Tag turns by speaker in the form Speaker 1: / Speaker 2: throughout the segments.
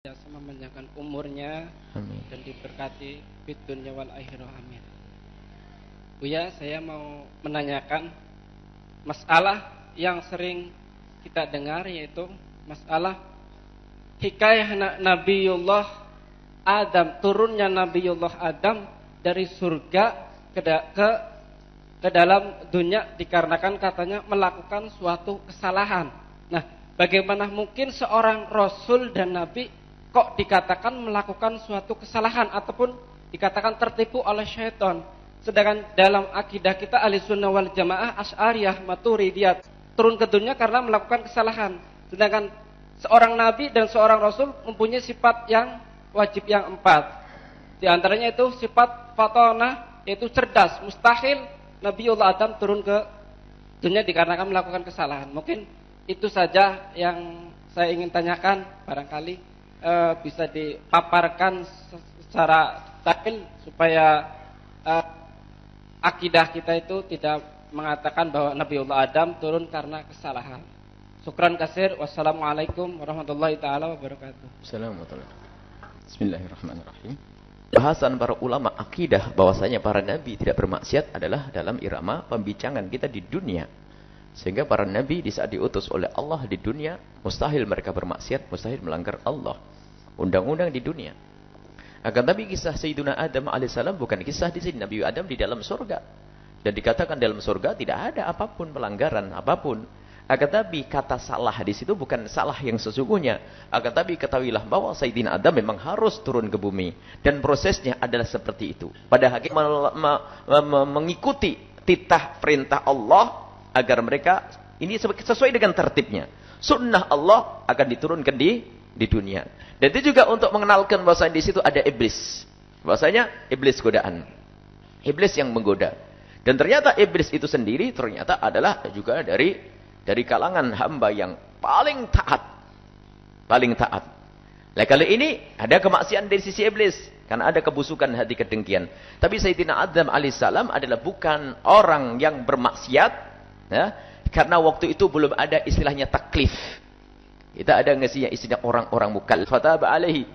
Speaker 1: senantiasa memanjangkan umurnya
Speaker 2: Amin.
Speaker 1: dan diberkati di dunia wal akhirah amin. Buya, saya mau menanyakan masalah yang sering kita dengar yaitu masalah hikayah na- Nabiullah Adam, turunnya Nabiullah Adam dari surga ke, ke ke dalam dunia dikarenakan katanya melakukan suatu kesalahan. Nah, bagaimana mungkin seorang rasul dan nabi kok dikatakan melakukan suatu kesalahan ataupun dikatakan tertipu oleh syaitan? Sedangkan dalam akidah kita ahli sunnah wal jamaah Ash'ariyah Maturidiyah turun ke dunia karena melakukan kesalahan. Sedangkan seorang nabi dan seorang rasul mempunyai sifat yang wajib yang empat. Di antaranya itu sifat fatona yaitu cerdas. Mustahil Nabiullah Adam turun ke dunia dikarenakan melakukan kesalahan. Mungkin itu saja yang saya ingin tanyakan barangkali eh, bisa dipaparkan secara detail supaya eh, akidah kita itu tidak mengatakan bahwa Nabiullah Adam turun karena kesalahan. Syukran kasir. Wassalamualaikum warahmatullahi taala wabarakatuh.
Speaker 2: Assalamualaikum. Bismillahirrahmanirrahim. Bahasan para ulama akidah bahwasanya para nabi tidak bermaksiat adalah dalam irama pembicaraan kita di dunia. Sehingga para nabi di saat diutus oleh Allah di dunia, mustahil mereka bermaksiat, mustahil melanggar Allah. Undang-undang di dunia. Akan tapi kisah Sayyidina Adam alaihissalam bukan kisah di sini. Nabi Adam di dalam surga. Dan dikatakan dalam surga tidak ada apa pun pelanggaran, apa pun. Akan tapi kata salah di situ bukan salah yang sesungguhnya. Akan tapi ketahuilah bahwa Sayyidina Adam memang harus turun ke bumi. Dan prosesnya adalah seperti itu. Pada hakik mengikuti titah perintah Allah agar mereka ini sesuai dengan tertibnya. Sunnah Allah akan diturunkan di di dunia. Dan itu juga untuk mengenalkan bahwasanya di situ ada iblis. Bahwasanya iblis godaan. Iblis yang menggoda. Dan ternyata iblis itu sendiri ternyata adalah juga dari dari kalangan hamba yang paling taat. Paling taat. Nah kali ini ada kemaksiatan dari sisi iblis. Karena ada kebusukan hati kedengkian. Tapi Sayyidina Adam alaihissalam adalah bukan orang yang bermaksiat. Ya, karena waktu itu belum ada istilahnya taklif. Kita ada ngasihnya istilah orang-orang mukallaf. Fataba alaihi.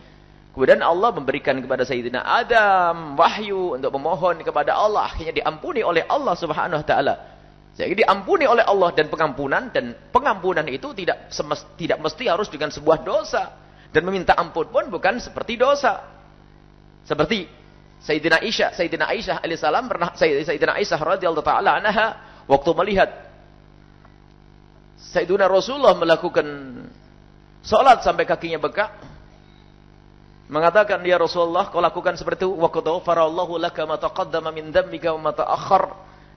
Speaker 2: Kemudian Allah memberikan kepada Sayyidina Adam wahyu untuk memohon kepada Allah. Akhirnya diampuni oleh Allah subhanahu wa ta'ala. Jadi diampuni oleh Allah dan pengampunan. Dan pengampunan itu tidak semest, tidak mesti harus dengan sebuah dosa. Dan meminta ampun pun bukan seperti dosa. Seperti Sayyidina Aisyah. Sayyidina Aisyah alaihissalam pernah, Sayyidina Aisyah radhiyallahu ta'ala anha. Waktu melihat Sayyidina Rasulullah melakukan Salat sampai kakinya bekak. Mengatakan ya Rasulullah kau lakukan seperti itu wa qad ghafarallahu laka ma taqaddama min dhanbika wa ma ta'akhkhar.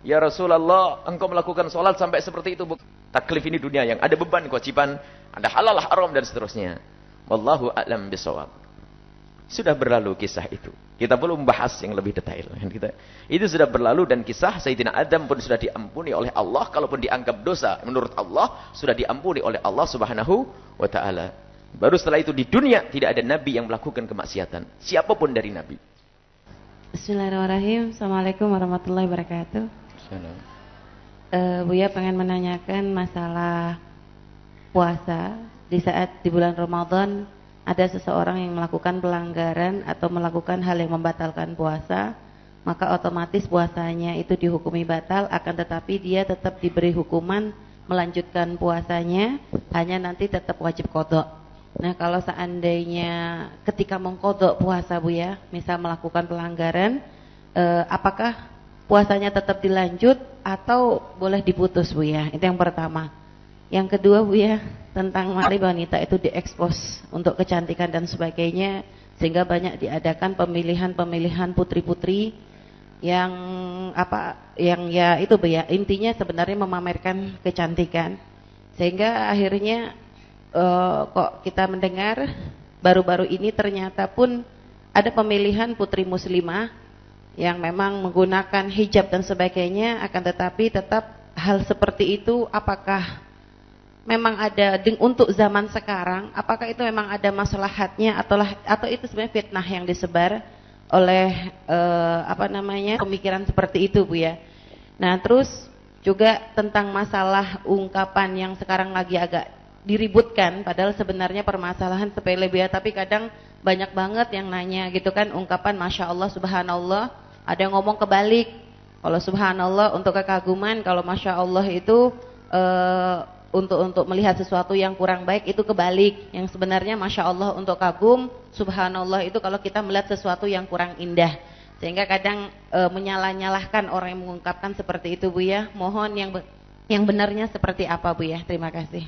Speaker 2: Ya Rasulullah, engkau melakukan salat sampai seperti itu. Taklif ini dunia yang ada beban kewajiban, ada halal haram dan seterusnya. Wallahu a'lam bisawab. Sudah berlalu kisah itu. Kita belum bahas yang lebih detail. Kita, itu sudah berlalu dan kisah Sayyidina Adam pun sudah diampuni oleh Allah. Kalaupun dianggap dosa menurut Allah, sudah diampuni oleh Allah subhanahu wa ta'ala. Baru setelah itu di dunia tidak ada Nabi yang melakukan kemaksiatan. Siapa pun dari Nabi.
Speaker 3: Bismillahirrahmanirrahim. Assalamualaikum warahmatullahi wabarakatuh. Uh, Buya pengen menanyakan masalah puasa di saat di bulan Ramadan ada seseorang yang melakukan pelanggaran atau melakukan hal yang membatalkan puasa, maka otomatis puasanya itu dihukumi batal, akan tetapi dia tetap diberi hukuman melanjutkan puasanya, hanya nanti tetap wajib kodok. Nah kalau seandainya ketika mengkodok puasa bu ya, misal melakukan pelanggaran, eh, apakah puasanya tetap dilanjut atau boleh diputus bu ya? Itu yang pertama. Yang kedua Bu ya, tentang mari wanita itu diekspos untuk kecantikan dan sebagainya sehingga banyak diadakan pemilihan-pemilihan putri-putri yang apa yang ya itu Bu ya, intinya sebenarnya memamerkan kecantikan. Sehingga akhirnya uh, kok kita mendengar baru-baru ini ternyata pun ada pemilihan putri muslimah yang memang menggunakan hijab dan sebagainya akan tetapi tetap hal seperti itu apakah memang ada untuk zaman sekarang apakah itu memang ada maslahatnya atau atau itu sebenarnya fitnah yang disebar oleh eh, apa namanya pemikiran seperti itu Bu ya. Nah, terus juga tentang masalah ungkapan yang sekarang lagi agak diributkan padahal sebenarnya permasalahan sepele biasa tapi kadang banyak banget yang nanya gitu kan ungkapan Masya Allah Subhanallah ada yang ngomong kebalik kalau Subhanallah untuk kekaguman kalau Masya Allah itu uh, untuk untuk melihat sesuatu yang kurang baik itu kebalik. Yang sebenarnya Masya Allah untuk kagum Subhanallah itu kalau kita melihat sesuatu yang kurang indah. Sehingga kadang e, menyalah-nyalahkan orang yang mengungkapkan seperti itu Bu ya. Mohon yang yang benarnya seperti apa Bu ya. Terima kasih.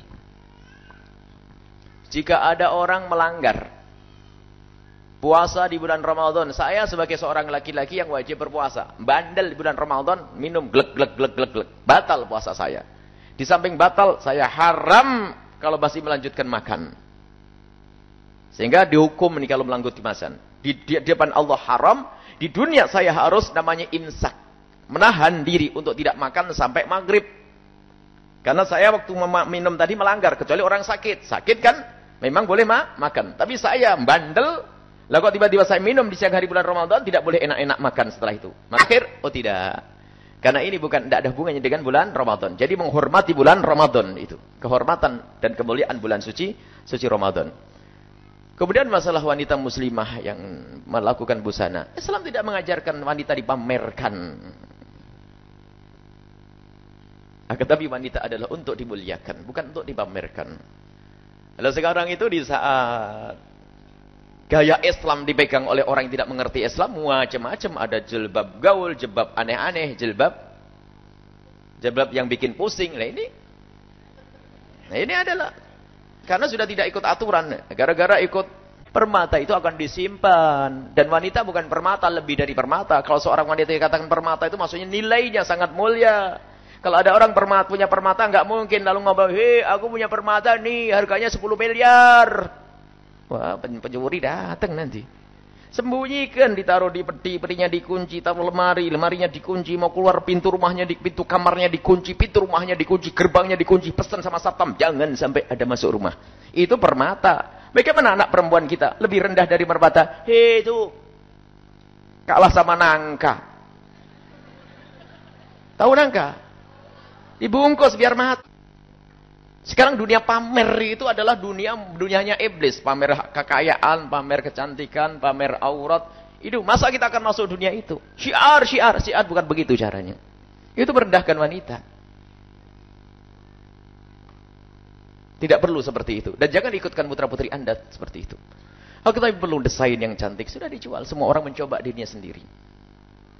Speaker 2: Jika ada orang melanggar puasa di bulan Ramadan, saya sebagai seorang laki-laki yang wajib berpuasa, bandel di bulan Ramadan, minum glek glek glek glek glek, batal puasa saya. Di samping batal, saya haram kalau masih melanjutkan makan. Sehingga dihukum nih kalau melanggut masan. Di, di, depan Allah haram, di dunia saya harus namanya imsak. Menahan diri untuk tidak makan sampai maghrib. Karena saya waktu minum tadi melanggar, kecuali orang sakit. Sakit kan Memang boleh ma makan. Tapi saya bandel. Kok tiba-tiba saya minum di siang hari bulan Ramadan tidak boleh enak-enak makan setelah itu. Akhir, oh tidak. Karena ini bukan tidak ada hubungannya dengan bulan Ramadan. Jadi menghormati bulan Ramadan itu. Kehormatan dan kemuliaan bulan suci, suci Ramadan. Kemudian masalah wanita muslimah yang melakukan busana. Islam tidak mengajarkan wanita dipamerkan. Akan tapi wanita adalah untuk dimuliakan, bukan untuk dipamerkan. Kalau sekarang itu di saat gaya Islam dipegang oleh orang yang tidak mengerti Islam, macam-macam. Ada jilbab gaul, jilbab aneh-aneh, jilbab jilbab yang bikin pusing. Nah ini, nah ini adalah karena sudah tidak ikut aturan. Gara-gara ikut permata itu akan disimpan. Dan wanita bukan permata, lebih dari permata. Kalau seorang wanita dikatakan permata itu maksudnya nilainya sangat mulia. Kalau ada orang permata, punya permata nggak mungkin lalu ngomong, "Hei, aku punya permata nih, harganya 10 miliar." Wah, pencuri datang nanti. Sembunyikan, ditaruh di peti, petinya dikunci, taruh lemari, lemarinya dikunci, mau keluar pintu rumahnya, di pintu kamarnya dikunci, pintu rumahnya dikunci, gerbangnya dikunci, pesan sama satpam, jangan sampai ada masuk rumah. Itu permata. Bagaimana anak perempuan kita lebih rendah dari permata? Hei itu kalah sama nangka. Tahu nangka? Dibungkus biar mati. Sekarang dunia pamer itu adalah dunia dunianya iblis, pamer kekayaan, pamer kecantikan, pamer aurat. Itu masa kita akan masuk dunia itu? Syiar, syiar, syiar bukan begitu caranya. Itu merendahkan wanita. Tidak perlu seperti itu. Dan jangan ikutkan putra-putri Anda seperti itu. Kalau kita perlu desain yang cantik, sudah dijual. Semua orang mencoba dirinya sendiri.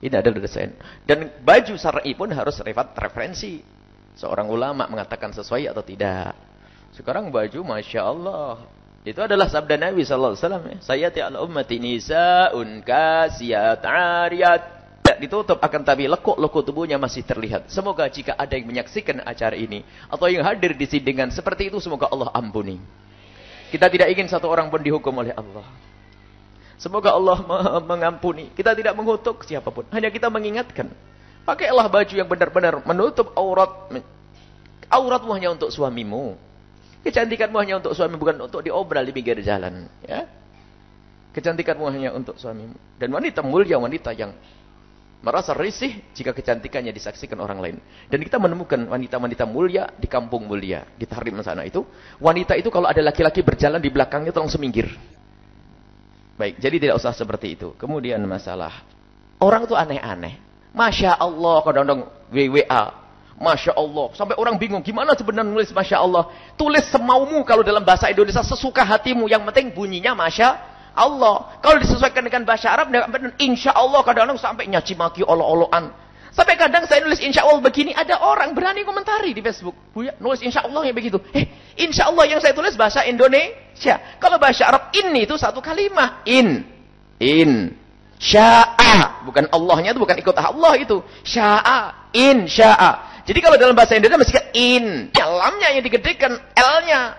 Speaker 2: Ini adalah desain. Dan baju syar'i pun harus referensi. Seorang ulama mengatakan sesuai atau tidak. Sekarang baju Masya Allah. Itu adalah sabda Nabi SAW. Ya. Saya ti'ala ummati nisa'un kasiyat ariyat. Tidak ditutup akan tapi lekuk-lekuk tubuhnya masih terlihat. Semoga jika ada yang menyaksikan acara ini. Atau yang hadir di sini dengan seperti itu. Semoga Allah ampuni. Kita tidak ingin satu orang pun dihukum oleh Allah. Semoga Allah mengampuni. Kita tidak mengutuk siapa pun. Hanya kita mengingatkan. Pakailah baju yang benar-benar menutup aurat. Auratmu hanya untuk suamimu. Kecantikanmu hanya untuk suami, bukan untuk diobral di pinggir jalan. Ya. Kecantikanmu hanya untuk suamimu. Dan wanita mulia, wanita yang merasa risih jika kecantikannya disaksikan orang lain. Dan kita menemukan wanita-wanita mulia di kampung mulia, di Tahrim sana itu. Wanita itu kalau ada laki-laki berjalan di belakangnya tolong seminggir. Baik, jadi tidak usah seperti itu. Kemudian masalah orang itu aneh-aneh. Masya Allah kadang-kadang WWA. Masya Allah. Sampai orang bingung. Gimana sebenarnya nulis Masya Allah. Tulis semaumu kalau dalam bahasa Indonesia. Sesuka hatimu. Yang penting bunyinya Masya Allah. Kalau disesuaikan dengan bahasa Arab. Insya Allah kadang-kadang sampai nyaci maki olo-oloan. Sampai kadang saya nulis insya Allah begini. Ada orang berani komentari di Facebook. Buya, nulis insya Allah yang begitu. Eh, insya Allah yang saya tulis bahasa Indonesia. Kalau bahasa Arab ini itu satu kalimat. In. In. Sya'a. Bukan Allahnya itu bukan ikut Allah itu. Sya'a. In sya'a. Jadi kalau dalam bahasa Indonesia mesti in. Lamnya yang digedekan. L-nya.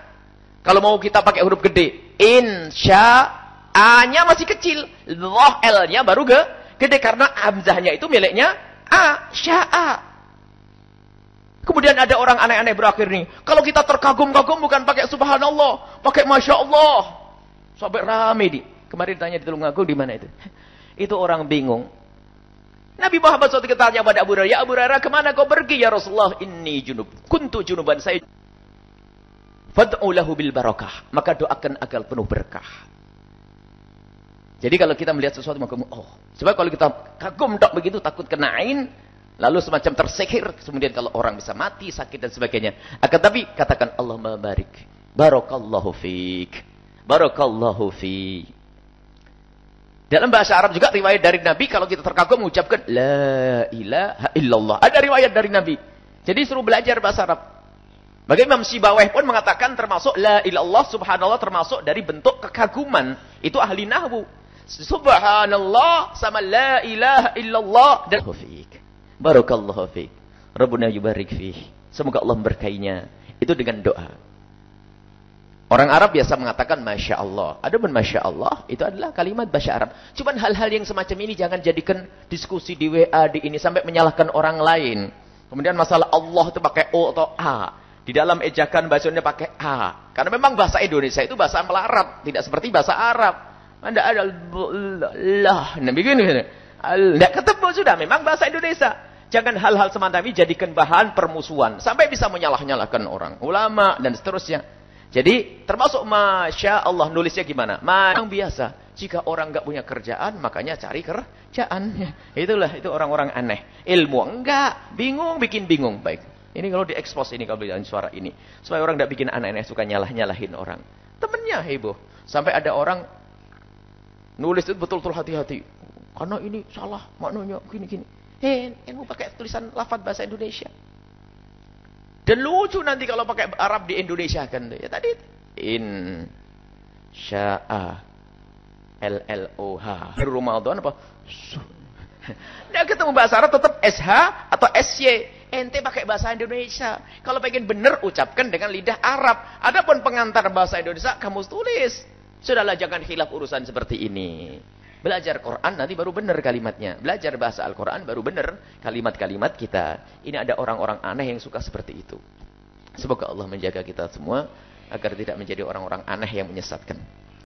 Speaker 2: Kalau mau kita pakai huruf gede. In sya'a-nya masih kecil. Loh L-nya baru ke gede. Karena hamzahnya itu miliknya A. Sya'a. Kemudian ada orang aneh-aneh berakhir nih. Kalau kita terkagum-kagum bukan pakai subhanallah. Pakai masya Allah. Sampai rame di. Kemarin ditanya di Tulungagung di mana itu. Itu orang bingung. Nabi Muhammad SAW tanya pada Abu Hurairah, Ya Abu Hurairah, ke mana kau pergi ya Rasulullah? Ini junub. Kuntu junuban saya. Fad'u lahu bil barakah. Maka doakan agar penuh berkah. Jadi kalau kita melihat sesuatu maka oh, sebab kalau kita kagum tak begitu takut kena ain, lalu semacam tersekir, kemudian kalau orang bisa mati, sakit dan sebagainya. Akan tapi katakan Allah barik. Barakallahu fiik. Barakallahu fiik. Dalam bahasa Arab juga riwayat dari Nabi kalau kita terkagum mengucapkan la ilaha illallah. Ada riwayat dari Nabi. Jadi suruh belajar bahasa Arab. Bagaimana Imam Sibaweh pun mengatakan termasuk la ilallah subhanallah termasuk dari bentuk kekaguman. Itu ahli nahwu. Subhanallah sama la ilaha illallah dan. Barakallahu fiik. Rabbuna yubarik fiik. Semoga Allah berkainya. Itu dengan doa. Orang Arab biasa mengatakan Masya Allah. Ada pun Masya Allah, itu adalah kalimat bahasa Arab. Cuman hal-hal yang semacam ini jangan jadikan diskusi di WA, di ini, sampai menyalahkan orang lain. Kemudian masalah Allah itu pakai O atau A. Di dalam ejakan bahasanya pakai A. Karena memang bahasa Indonesia itu bahasa melarat. Tidak seperti bahasa Arab. Anda ada lah. Nah, begini. Tidak ketemu sudah. Memang bahasa Indonesia. Jangan hal-hal semacam ini jadikan bahan permusuhan. Sampai bisa menyalah-nyalahkan orang. Ulama dan seterusnya. Jadi termasuk Masya Allah nulisnya gimana? Ma yang biasa. Jika orang nggak punya kerjaan, makanya cari kerjaan. Itulah itu orang-orang aneh. Ilmu enggak, bingung bikin bingung. Baik. Ini kalau diekspos ini kalau bilang suara ini. Supaya orang nggak bikin aneh-aneh suka nyalah-nyalahin orang. Temennya heboh. Sampai ada orang Nulis itu betul-betul hati-hati. Karena ini salah maknanya gini-gini. Hei, yang pakai tulisan lafad bahasa Indonesia. Dan lucu nanti kalau pakai Arab di Indonesia kan. Ya tadi in sya'a L L O H. Ramadan apa? Nah, ketemu bahasa Arab tetap SH atau SY. Ente pakai bahasa Indonesia. Kalau pengen benar ucapkan dengan lidah Arab. Adapun pengantar bahasa Indonesia kamu tulis. Sudahlah jangan hilaf urusan seperti ini. Belajar Quran nanti baru benar kalimatnya. Belajar bahasa Al-Quran baru benar kalimat-kalimat kita. Ini ada orang-orang aneh yang suka seperti itu. Semoga Allah menjaga kita semua agar tidak menjadi orang-orang aneh yang menyesatkan.